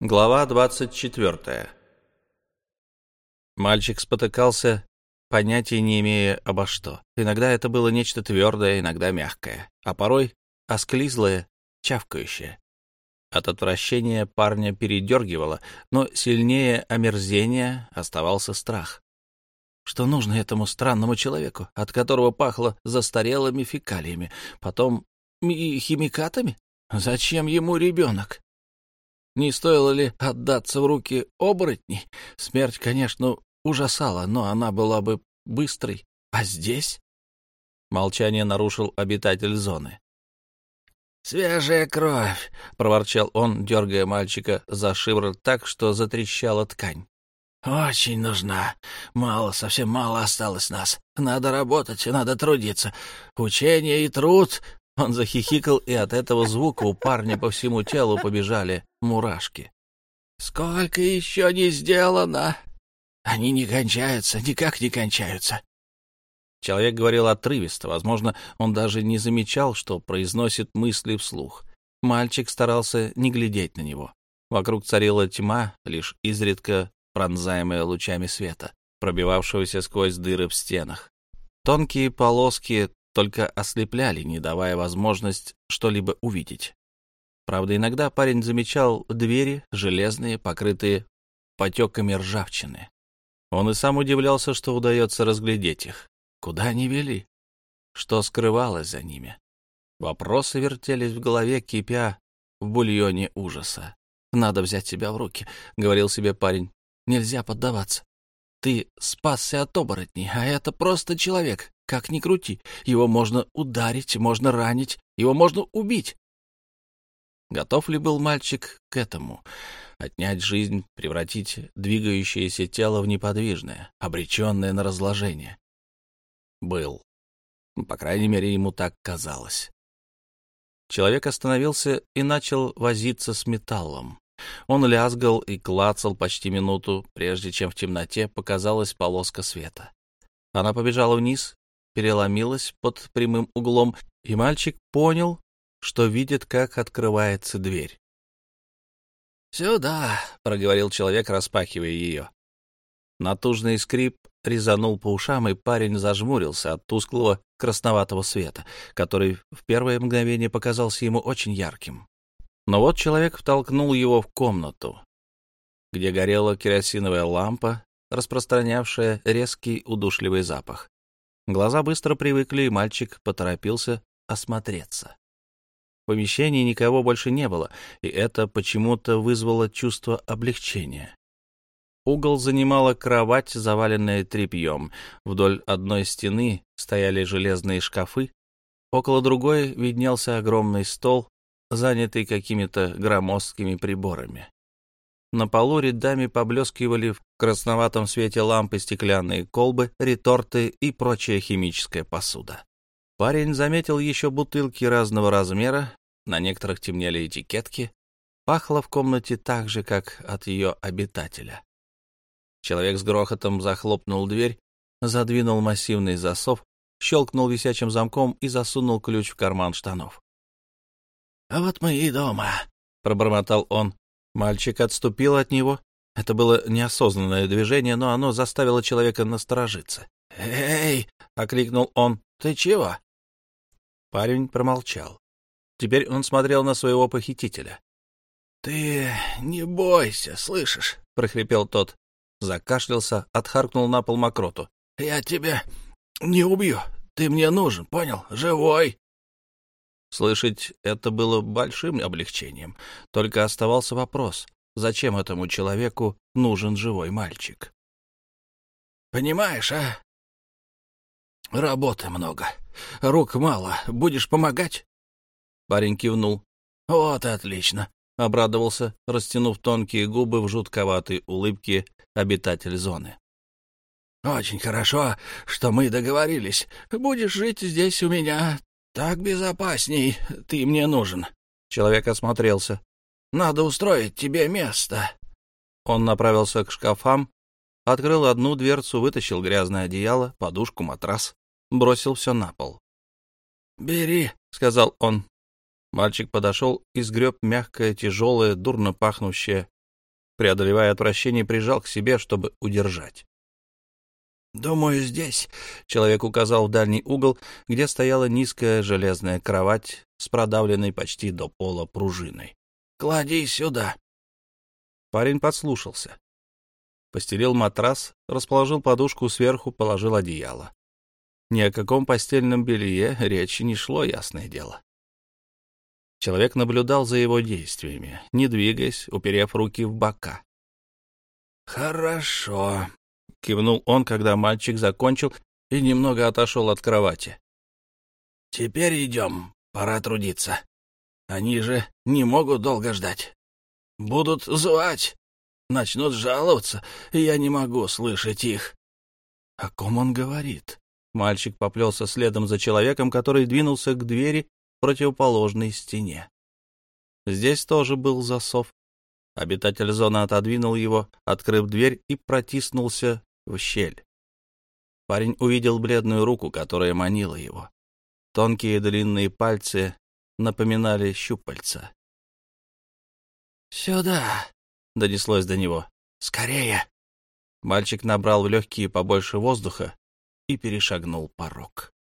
Глава 24. Мальчик спотыкался, понятия не имея обо что. Иногда это было нечто твердое, иногда мягкое, а порой осклизлое, чавкающее. От отвращения парня передергивало, но сильнее омерзения оставался страх. Что нужно этому странному человеку, от которого пахло застарелыми фекалиями, потом и химикатами? Зачем ему ребенок? Не стоило ли отдаться в руки оборотней? Смерть, конечно, ужасала, но она была бы быстрой. А здесь? Молчание нарушил обитатель зоны. «Свежая кровь!» — проворчал он, дергая мальчика за шиворот так, что затрещала ткань. «Очень нужна. Мало, совсем мало осталось нас. Надо работать, надо трудиться. Учение и труд он захихикал, и от этого звука у парня по всему телу побежали мурашки. «Сколько еще не сделано!» «Они не кончаются, никак не кончаются!» Человек говорил отрывисто, возможно, он даже не замечал, что произносит мысли вслух. Мальчик старался не глядеть на него. Вокруг царила тьма, лишь изредка пронзаемая лучами света, пробивавшегося сквозь дыры в стенах. Тонкие полоски только ослепляли, не давая возможность что-либо увидеть. Правда, иногда парень замечал двери, железные, покрытые потеками ржавчины. Он и сам удивлялся, что удается разглядеть их. Куда они вели? Что скрывалось за ними? Вопросы вертелись в голове, кипя в бульоне ужаса. «Надо взять себя в руки», — говорил себе парень. «Нельзя поддаваться. Ты спасся от оборотней, а это просто человек. Как ни крути, его можно ударить, можно ранить, его можно убить. Готов ли был мальчик к этому? Отнять жизнь, превратить двигающееся тело в неподвижное, обреченное на разложение? Был. По крайней мере, ему так казалось. Человек остановился и начал возиться с металлом. Он лязгал и клацал почти минуту, прежде чем в темноте показалась полоска света. Она побежала вниз, переломилась под прямым углом, и мальчик понял, что видит, как открывается дверь. «Сюда!» — проговорил человек, распахивая ее. Натужный скрип резанул по ушам, и парень зажмурился от тусклого красноватого света, который в первое мгновение показался ему очень ярким. Но вот человек втолкнул его в комнату, где горела керосиновая лампа, распространявшая резкий удушливый запах. Глаза быстро привыкли, и мальчик поторопился осмотреться. В помещении никого больше не было, и это почему-то вызвало чувство облегчения. Угол занимала кровать, заваленная тряпьем. Вдоль одной стены стояли железные шкафы, около другой виднелся огромный стол, занятый какими-то громоздкими приборами. На полу рядами поблескивали в красноватом свете лампы стеклянные колбы, реторты и прочая химическая посуда. Парень заметил еще бутылки разного размера, на некоторых темнели этикетки. Пахло в комнате так же, как от ее обитателя. Человек с грохотом захлопнул дверь, задвинул массивный засов, щелкнул висячим замком и засунул ключ в карман штанов. — А вот мы и дома, — пробормотал он, Мальчик отступил от него. Это было неосознанное движение, но оно заставило человека насторожиться. «Эй!» — окликнул он. «Ты чего?» Парень промолчал. Теперь он смотрел на своего похитителя. «Ты не бойся, слышишь?» — прохрипел тот. Закашлялся, отхаркнул на пол мокроту. «Я тебя не убью. Ты мне нужен, понял? Живой!» Слышать это было большим облегчением. Только оставался вопрос, зачем этому человеку нужен живой мальчик? «Понимаешь, а? Работы много, рук мало. Будешь помогать?» Парень кивнул. «Вот и отлично», — обрадовался, растянув тонкие губы в жутковатой улыбке обитатель зоны. «Очень хорошо, что мы договорились. Будешь жить здесь у меня, «Так безопасней. Ты мне нужен». Человек осмотрелся. «Надо устроить тебе место». Он направился к шкафам, открыл одну дверцу, вытащил грязное одеяло, подушку, матрас, бросил все на пол. «Бери», — сказал он. Мальчик подошел и сгреб мягкое, тяжелое, дурно пахнущее Преодолевая отвращение, прижал к себе, чтобы удержать. «Думаю, здесь», — человек указал в дальний угол, где стояла низкая железная кровать с продавленной почти до пола пружиной. «Клади сюда». Парень подслушался. Постелил матрас, расположил подушку сверху, положил одеяло. Ни о каком постельном белье речи не шло, ясное дело. Человек наблюдал за его действиями, не двигаясь, уперев руки в бока. «Хорошо», — кивнул он, когда мальчик закончил и немного отошел от кровати. «Теперь идем, пора трудиться. Они же не могут долго ждать. Будут звать, начнут жаловаться, и я не могу слышать их». «О ком он говорит?» Мальчик поплелся следом за человеком, который двинулся к двери противоположной стене. Здесь тоже был засов. Обитатель зоны отодвинул его, открыв дверь, и протиснулся в щель. Парень увидел бледную руку, которая манила его. Тонкие длинные пальцы напоминали щупальца. «Сюда!» — донеслось до него. «Скорее!» Мальчик набрал в легкие побольше воздуха и перешагнул порог.